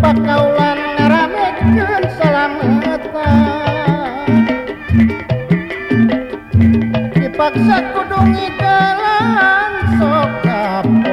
pakaulan ngarametkeun salametan dipaksa kudu ngidalan sok kapok